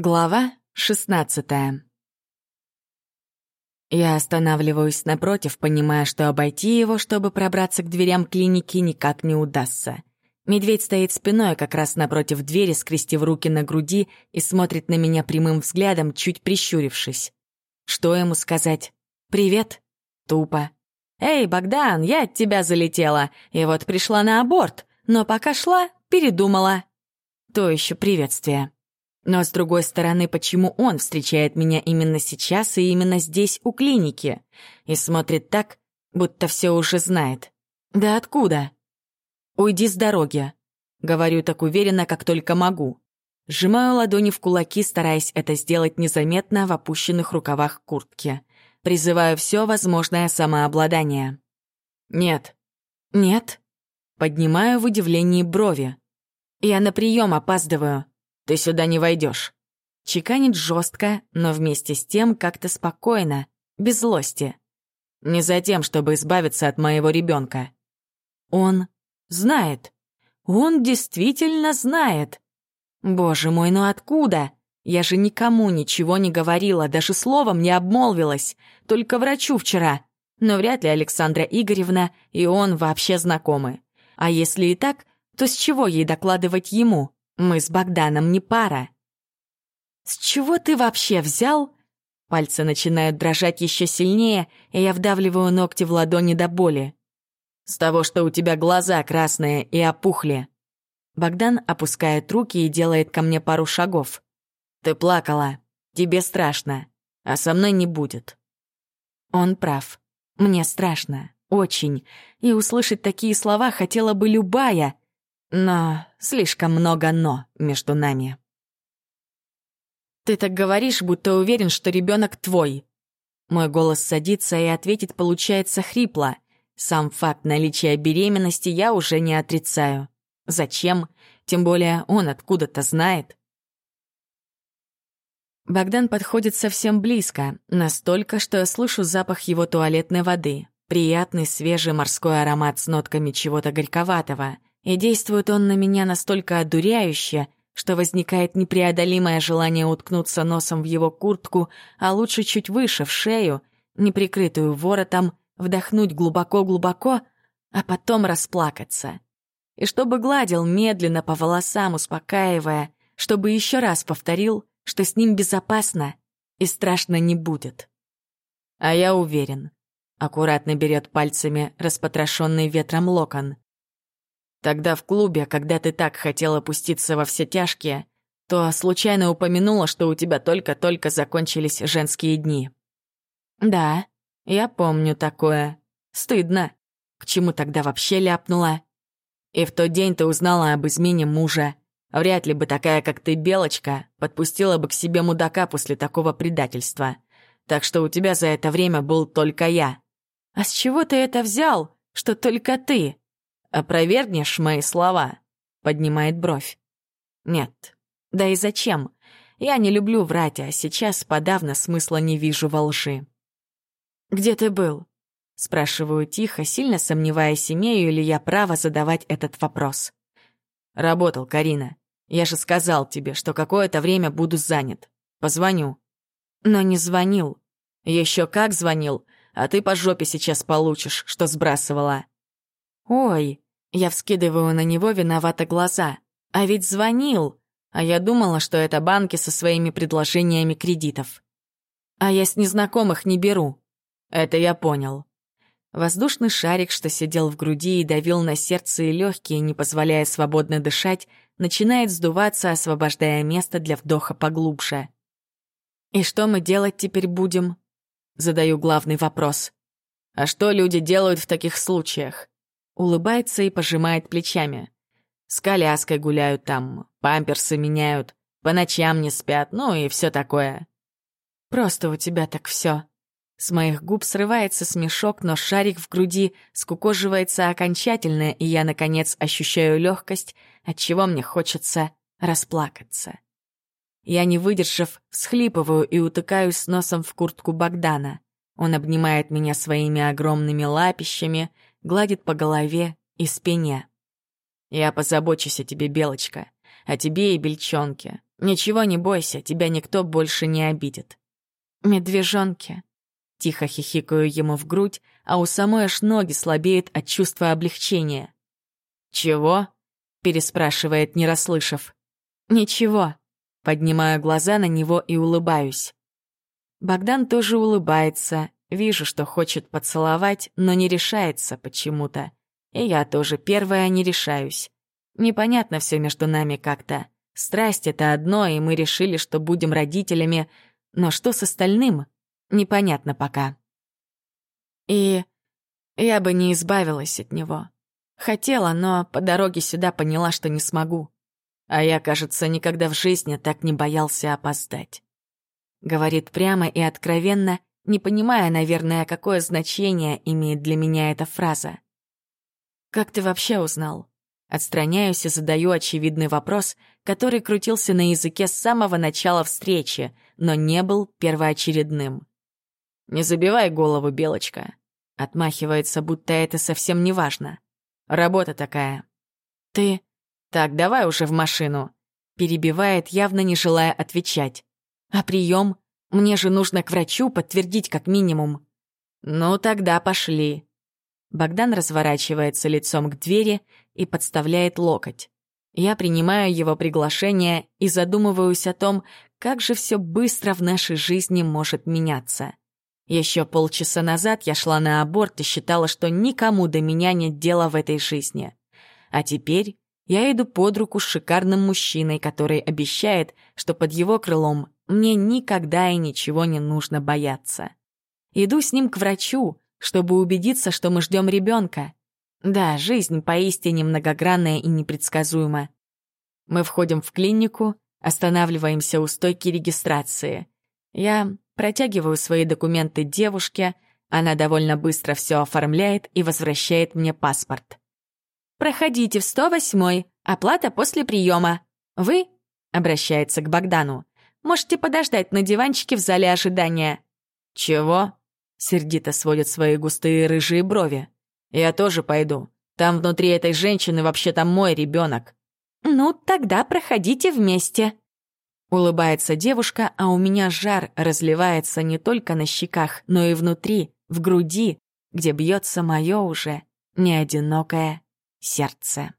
Глава 16 Я останавливаюсь напротив, понимая, что обойти его, чтобы пробраться к дверям клиники, никак не удастся. Медведь стоит спиной как раз напротив двери, скрестив руки на груди и смотрит на меня прямым взглядом, чуть прищурившись. Что ему сказать? «Привет?» Тупо. «Эй, Богдан, я от тебя залетела, и вот пришла на аборт, но пока шла, передумала». То еще приветствие. Но с другой стороны, почему он встречает меня именно сейчас и именно здесь, у клиники? И смотрит так, будто все уже знает. Да откуда? «Уйди с дороги», — говорю так уверенно, как только могу. Сжимаю ладони в кулаки, стараясь это сделать незаметно в опущенных рукавах куртки. Призываю все возможное самообладание. «Нет». «Нет?» Поднимаю в удивлении брови. «Я на прием опаздываю. Ты сюда не войдешь. Чеканит жестко, но вместе с тем как-то спокойно, без злости. Не за тем, чтобы избавиться от моего ребенка. Он знает. Он действительно знает. Боже мой, ну откуда? Я же никому ничего не говорила, даже словом не обмолвилась, только врачу вчера. Но вряд ли Александра Игоревна и он вообще знакомы. А если и так, то с чего ей докладывать ему? Мы с Богданом не пара. С чего ты вообще взял? Пальцы начинают дрожать еще сильнее, и я вдавливаю ногти в ладони до боли. С того, что у тебя глаза красные и опухли. Богдан опускает руки и делает ко мне пару шагов. Ты плакала. Тебе страшно. А со мной не будет. Он прав. Мне страшно. Очень. И услышать такие слова хотела бы любая, но слишком много «но» между нами. «Ты так говоришь, будто уверен, что ребенок твой». Мой голос садится, и ответить получается хрипло. Сам факт наличия беременности я уже не отрицаю. Зачем? Тем более он откуда-то знает. Богдан подходит совсем близко, настолько, что я слышу запах его туалетной воды. Приятный свежий морской аромат с нотками чего-то горьковатого — и действует он на меня настолько одуряюще, что возникает непреодолимое желание уткнуться носом в его куртку, а лучше чуть выше, в шею, неприкрытую воротом, вдохнуть глубоко-глубоко, а потом расплакаться. И чтобы гладил медленно по волосам, успокаивая, чтобы еще раз повторил, что с ним безопасно и страшно не будет. А я уверен. Аккуратно берет пальцами распотрошенный ветром локон. Тогда в клубе, когда ты так хотела пуститься во все тяжкие, то случайно упомянула, что у тебя только-только закончились женские дни. Да, я помню такое. Стыдно. К чему тогда вообще ляпнула? И в тот день ты узнала об измене мужа. Вряд ли бы такая, как ты, Белочка, подпустила бы к себе мудака после такого предательства. Так что у тебя за это время был только я. А с чего ты это взял, что только ты? «Опровергнешь мои слова?» — поднимает бровь. «Нет. Да и зачем? Я не люблю врать, а сейчас подавно смысла не вижу во лжи». «Где ты был?» — спрашиваю тихо, сильно сомневаясь, имею ли я право задавать этот вопрос. «Работал, Карина. Я же сказал тебе, что какое-то время буду занят. Позвоню». «Но не звонил». Еще как звонил, а ты по жопе сейчас получишь, что сбрасывала». «Ой!» Я вскидываю на него виновато глаза. «А ведь звонил!» А я думала, что это банки со своими предложениями кредитов. А я с незнакомых не беру. Это я понял. Воздушный шарик, что сидел в груди и давил на сердце и легкие, не позволяя свободно дышать, начинает сдуваться, освобождая место для вдоха поглубже. «И что мы делать теперь будем?» Задаю главный вопрос. «А что люди делают в таких случаях? Улыбается и пожимает плечами. С коляской гуляют там, памперсы меняют, по ночам не спят, ну и все такое. Просто у тебя так все. С моих губ срывается смешок, но шарик в груди скукоживается окончательно, и я, наконец, ощущаю легкость, от чего мне хочется расплакаться. Я, не выдержав, всхлипываю и утыкаюсь носом в куртку Богдана. Он обнимает меня своими огромными лапищами — гладит по голове и спине. «Я позабочусь о тебе, Белочка, о тебе и Бельчонке. Ничего не бойся, тебя никто больше не обидит. Медвежонки. Тихо хихикаю ему в грудь, а у самой аж ноги слабеют от чувства облегчения. «Чего?» — переспрашивает, не расслышав. «Ничего». Поднимаю глаза на него и улыбаюсь. Богдан тоже улыбается, вижу, что хочет поцеловать, но не решается почему-то. И я тоже первая не решаюсь. Непонятно все между нами как-то. Страсть — это одно, и мы решили, что будем родителями, но что с остальным? Непонятно пока. И я бы не избавилась от него. Хотела, но по дороге сюда поняла, что не смогу. А я, кажется, никогда в жизни так не боялся опоздать. Говорит прямо и откровенно, не понимая, наверное, какое значение имеет для меня эта фраза. «Как ты вообще узнал?» Отстраняюсь и задаю очевидный вопрос, который крутился на языке с самого начала встречи, но не был первоочередным. «Не забивай голову, Белочка», — отмахивается, будто это совсем не важно. «Работа такая». «Ты...» «Так, давай уже в машину», — перебивает, явно не желая отвечать. «А прием? Мне же нужно к врачу подтвердить как минимум». «Ну, тогда пошли». Богдан разворачивается лицом к двери и подставляет локоть. Я принимаю его приглашение и задумываюсь о том, как же все быстро в нашей жизни может меняться. Еще полчаса назад я шла на аборт и считала, что никому до меня нет дела в этой жизни. А теперь я иду под руку с шикарным мужчиной, который обещает, что под его крылом мне никогда и ничего не нужно бояться. Иду с ним к врачу, чтобы убедиться, что мы ждем ребенка. Да, жизнь поистине многогранная и непредсказуема. Мы входим в клинику, останавливаемся у стойки регистрации. Я протягиваю свои документы девушке, она довольно быстро все оформляет и возвращает мне паспорт. «Проходите в 108-й, оплата после приема. Вы?» — обращается к Богдану. «Можете подождать на диванчике в зале ожидания». «Чего?» — сердито сводят свои густые рыжие брови. «Я тоже пойду. Там внутри этой женщины вообще-то мой ребенок. «Ну, тогда проходите вместе». Улыбается девушка, а у меня жар разливается не только на щеках, но и внутри, в груди, где бьется мое уже неодинокое сердце.